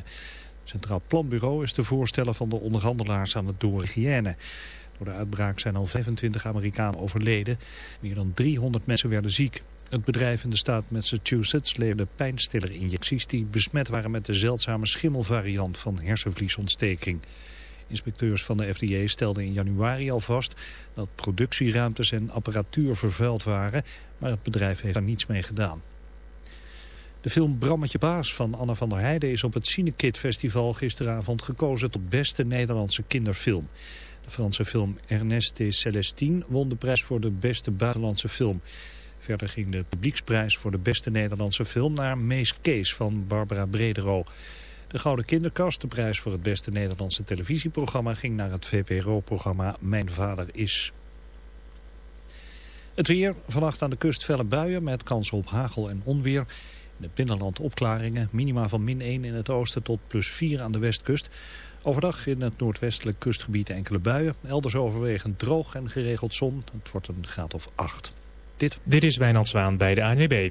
Het Centraal Planbureau is de voorstellen van de onderhandelaars aan het doorhygiëne. Door de uitbraak zijn al 25 Amerikanen overleden. Meer dan 300 mensen werden ziek. Het bedrijf in de staat Massachusetts leverde pijnstillerinjecties die besmet waren met de zeldzame schimmelvariant van hersenvliesontsteking. Inspecteurs van de FDA stelden in januari al vast dat productieruimtes en apparatuur vervuild waren, maar het bedrijf heeft daar niets mee gedaan. De film Brammetje Baas van Anna van der Heijden is op het Cinekid Festival gisteravond gekozen tot beste Nederlandse kinderfilm. De Franse film Ernest et Celestine won de prijs voor de beste buitenlandse film. Verder ging de publieksprijs voor de beste Nederlandse film naar Mees Kees van Barbara Bredero. De Gouden Kinderkast, de prijs voor het beste Nederlandse televisieprogramma, ging naar het VPRO-programma Mijn Vader Is. Het weer, vannacht aan de kust felle buien met kans op hagel en onweer. In het binnenland opklaringen, minima van min 1 in het oosten tot plus 4 aan de westkust. Overdag in het noordwestelijk kustgebied enkele buien. Elders overwegend droog en geregeld zon. Het wordt een graad of 8. Dit, Dit is Wijnand Zwaan bij de ANWB.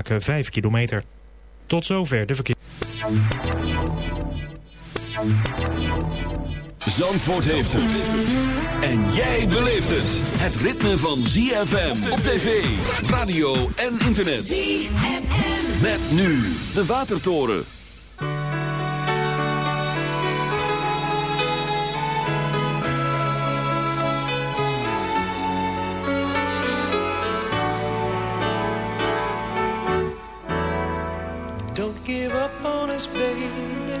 Hoevelaak 5 kilometer. Tot zover de verkeer. Zandvoort heeft het. En jij beleeft het. Het ritme van ZFM op tv, radio en internet. ZFM. Met nu de Watertoren. Baby.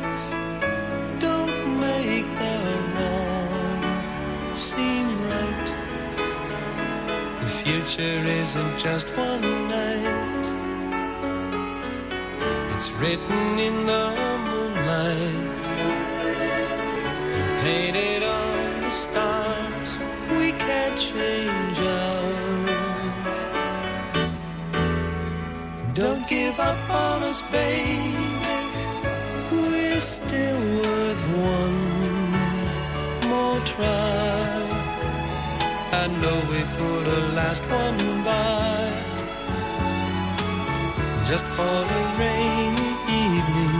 Don't make the wrong seem right. The future isn't just one night. It's written in the moonlight. Painted on the stars, we can't change ours. Don't give up on us, baby. Try. I know we put a last one by just for a rainy evening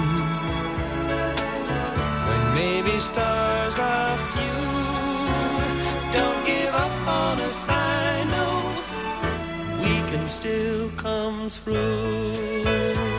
when maybe stars are few. Don't give up on us, I know we can still come through.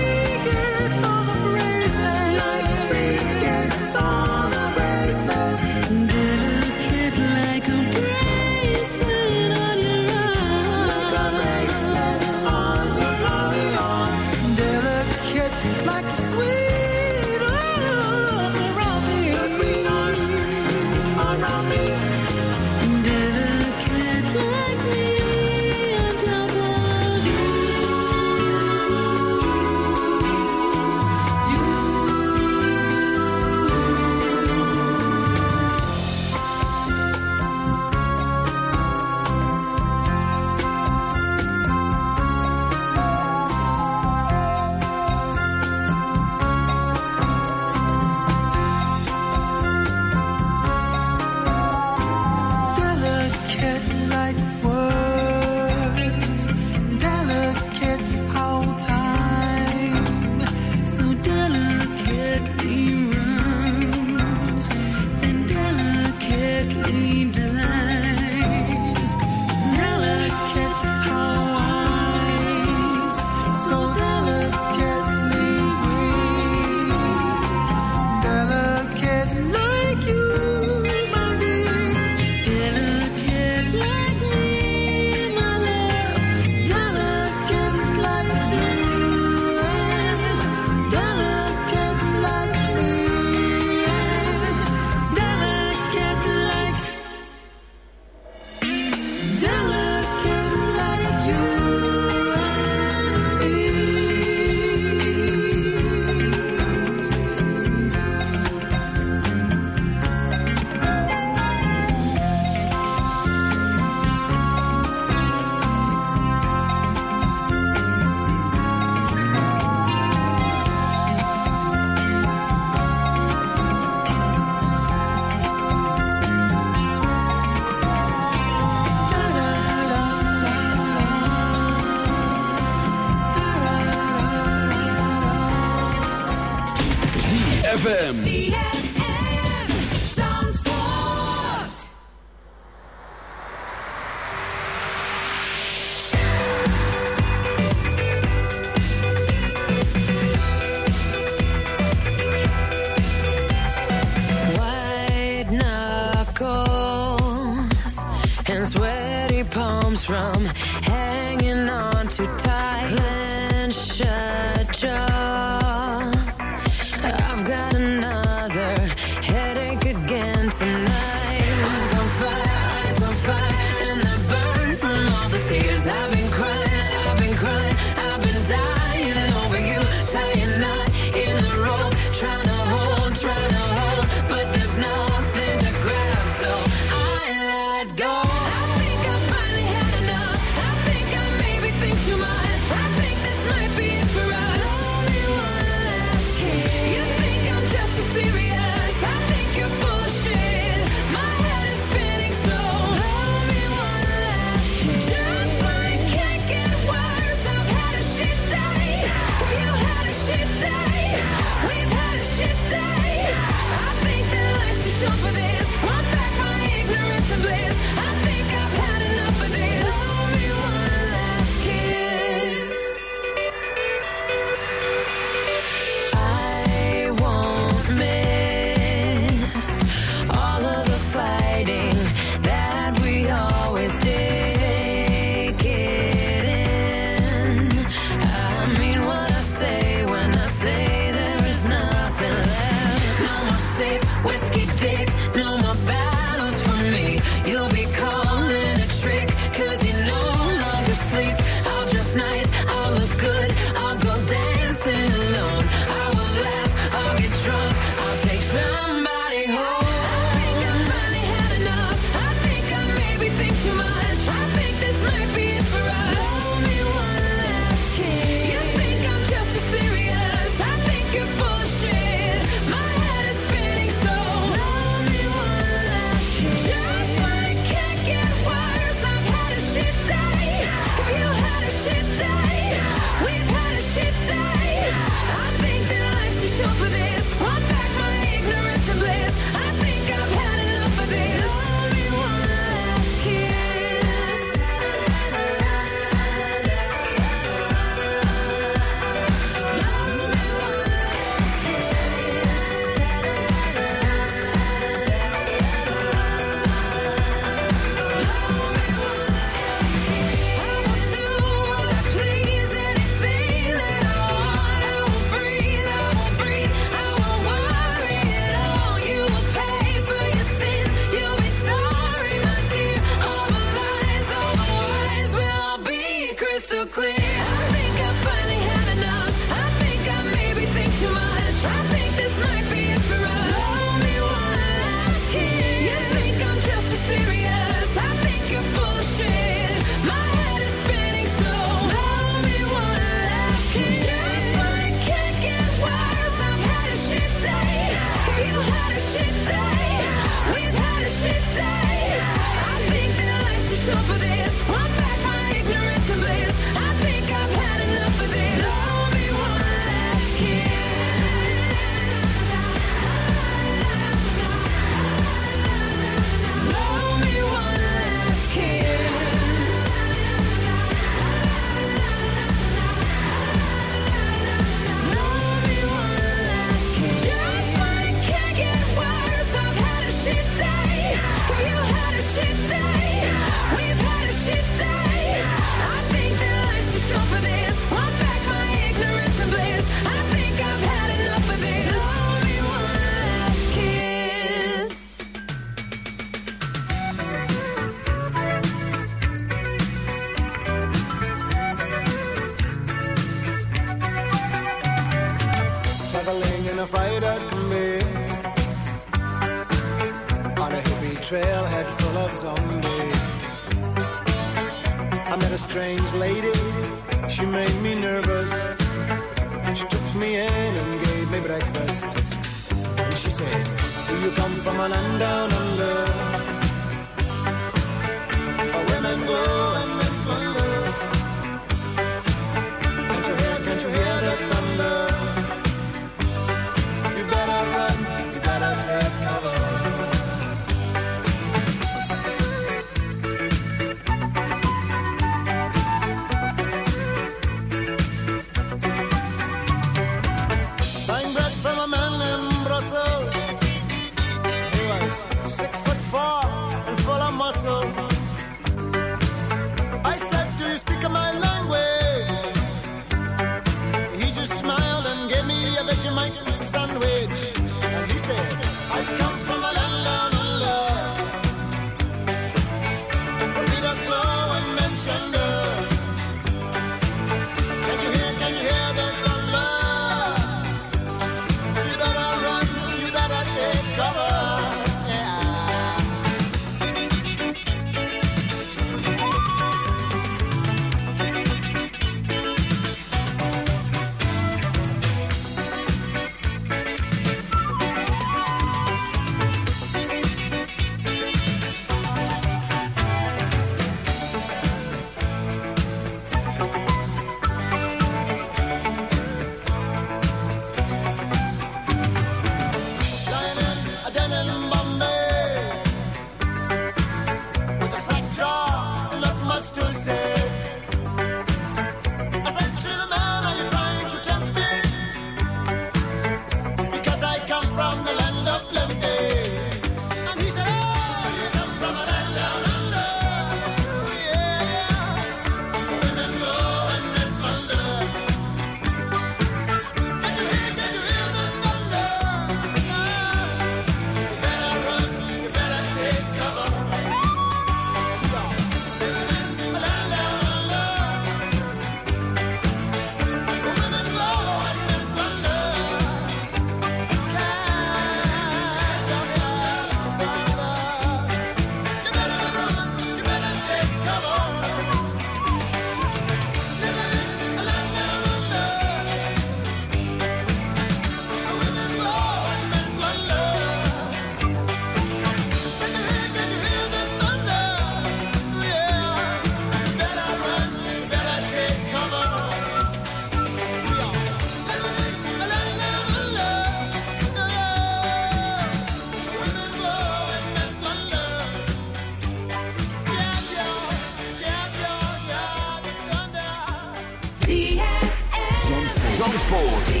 Ford.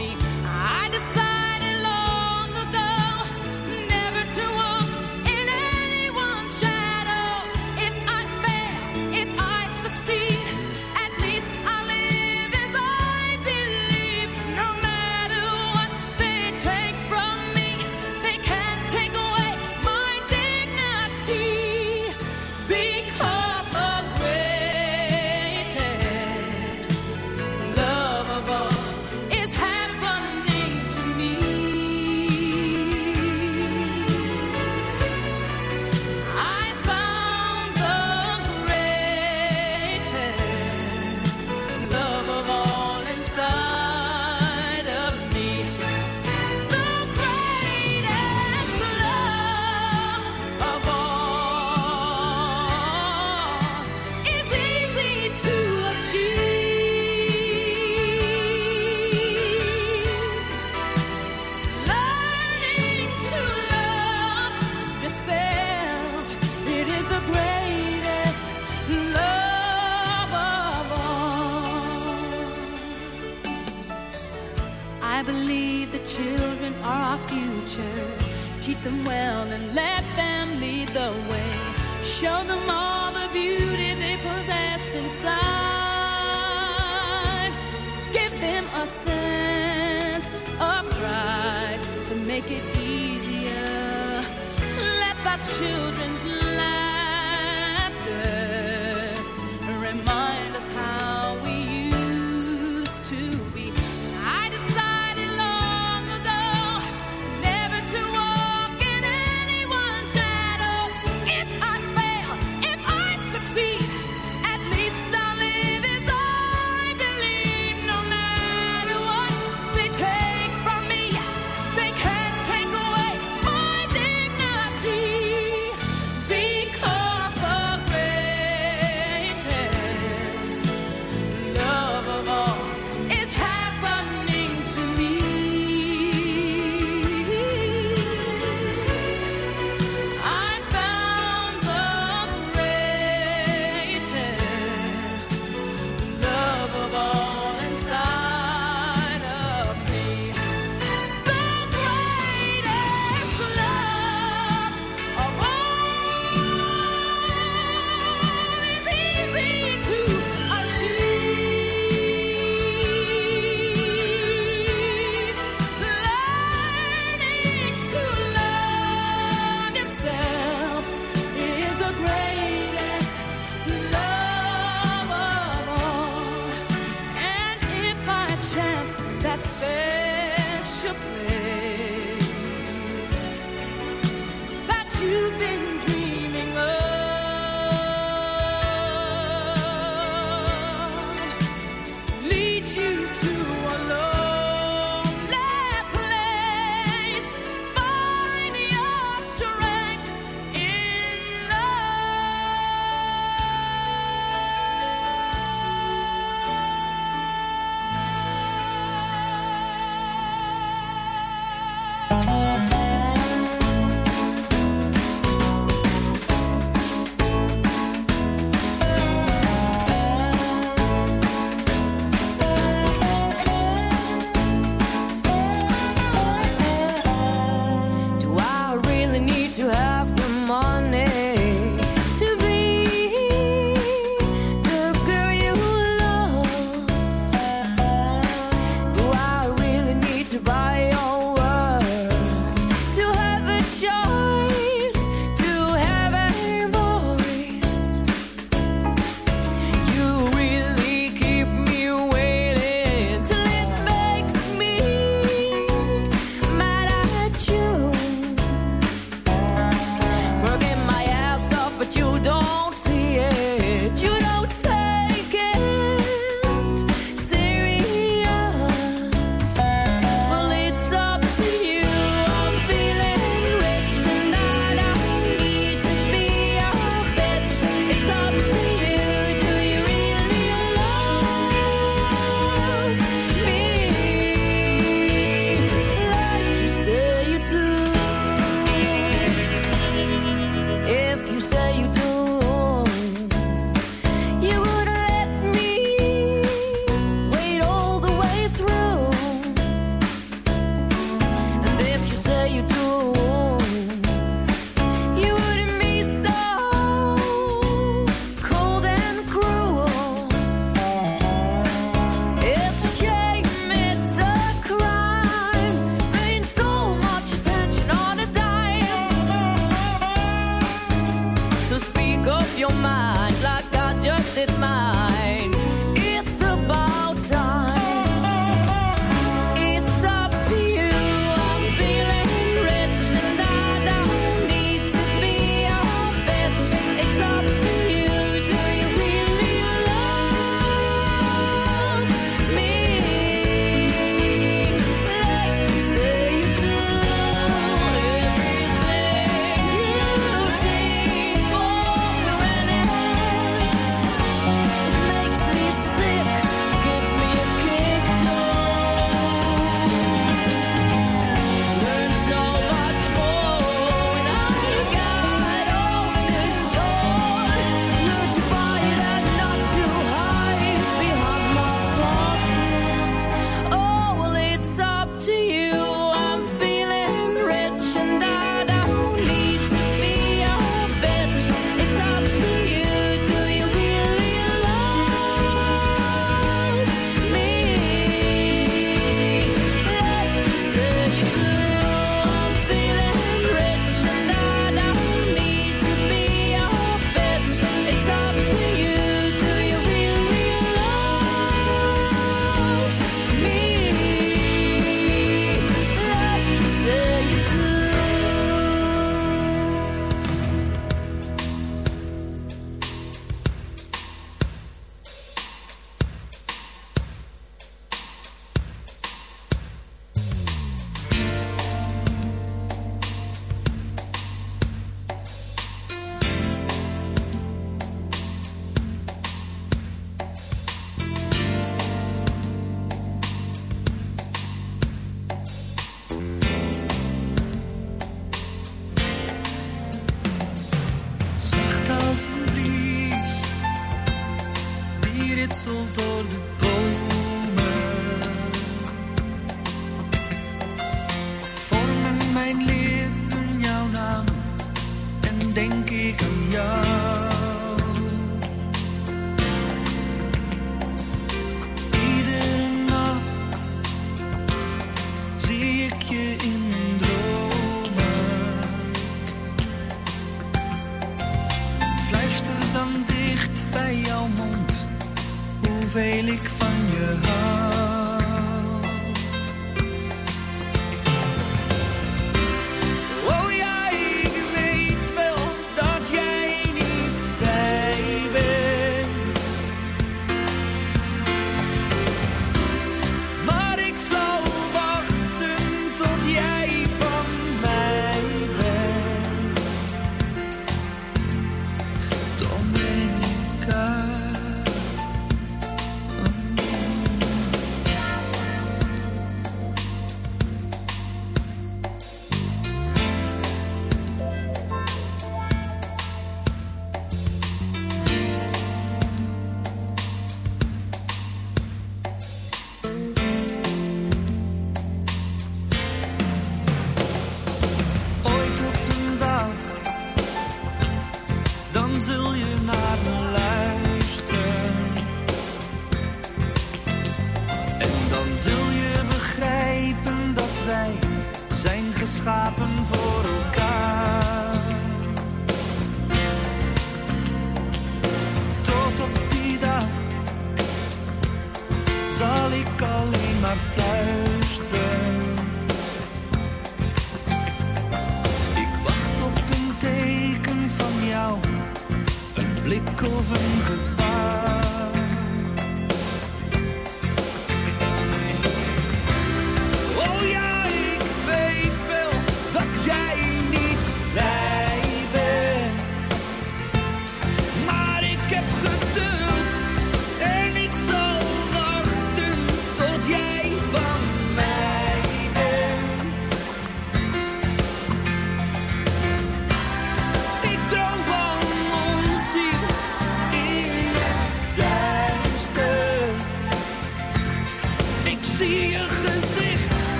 也很随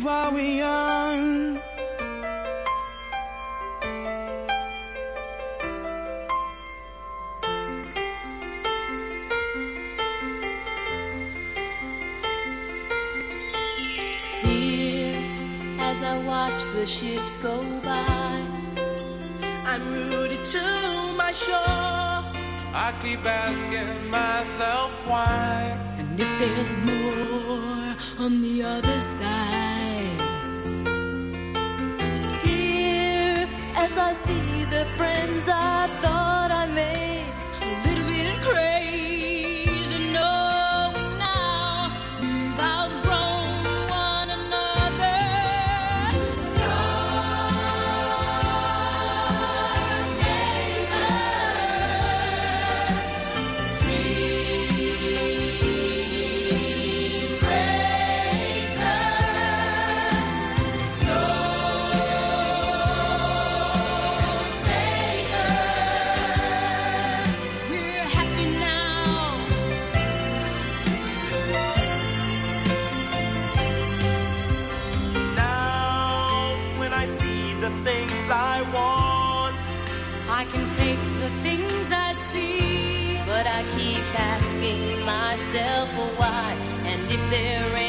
live while we're young. Here, as I watch the ships go by, I'm rooted to my shore. I keep asking myself why. And if there's more on the other side. as I see the friends I thought I made. there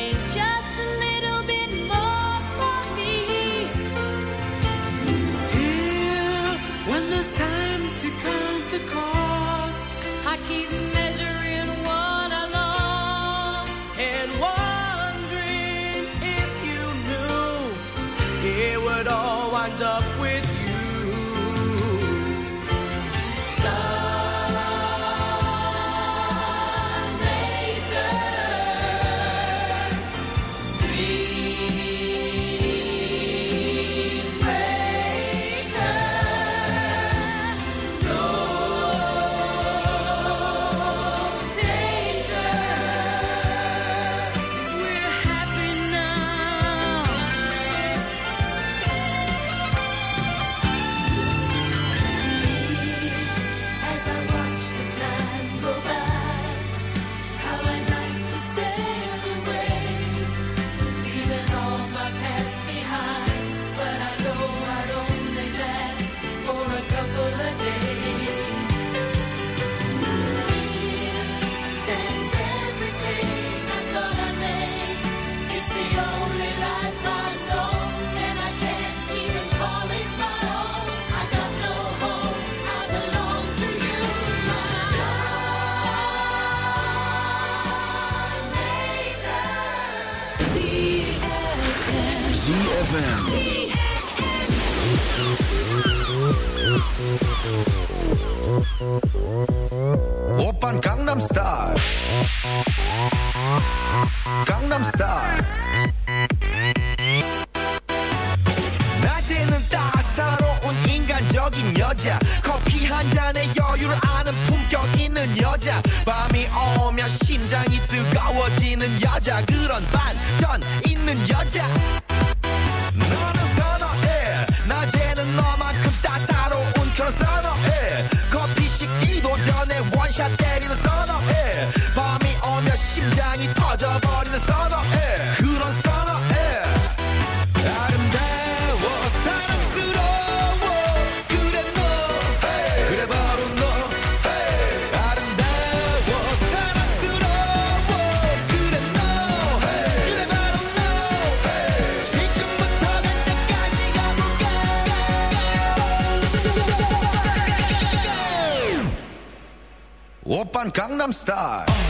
I'm star.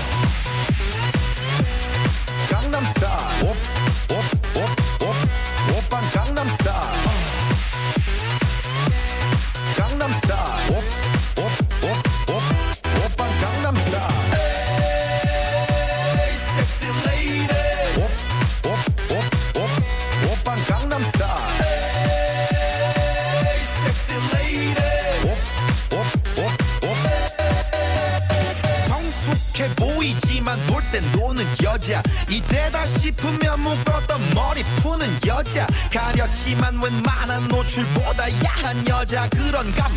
연출보다 야한 여자 그런 감.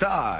star.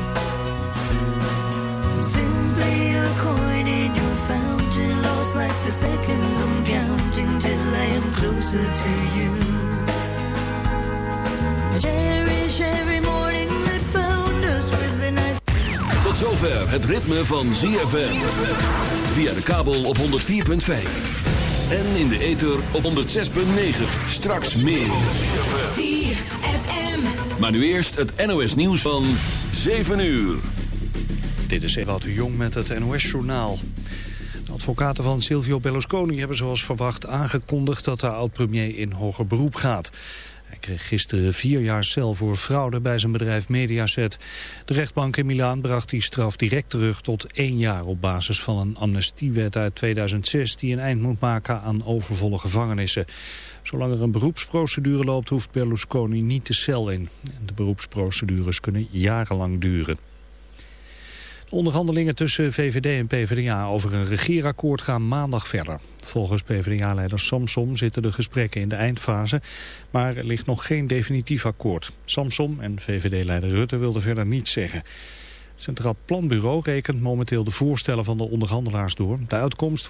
Lost like the seconds I'm counting till I am closer to you. I cherish every morning that found us with the night. Tot zover het ritme van ZFM. Via de kabel op 104.5. En in de ether op 106.9. Straks meer. Maar nu eerst het NOS nieuws van 7 uur. Dit is Ewout de Jong met het NOS-journaal. De advocaten van Silvio Berlusconi hebben zoals verwacht aangekondigd dat de oud-premier in hoger beroep gaat. Hij kreeg gisteren vier jaar cel voor fraude bij zijn bedrijf Mediaset. De rechtbank in Milaan bracht die straf direct terug tot één jaar op basis van een amnestiewet uit 2006 die een eind moet maken aan overvolle gevangenissen. Zolang er een beroepsprocedure loopt hoeft Berlusconi niet de cel in. De beroepsprocedures kunnen jarenlang duren. De onderhandelingen tussen VVD en PvdA over een regeerakkoord gaan maandag verder. Volgens PvdA-leider Samsom zitten de gesprekken in de eindfase, maar er ligt nog geen definitief akkoord. Samsom en VVD-leider Rutte wilden verder niets zeggen. Het Centraal Planbureau rekent momenteel de voorstellen van de onderhandelaars door. De uitkomst wordt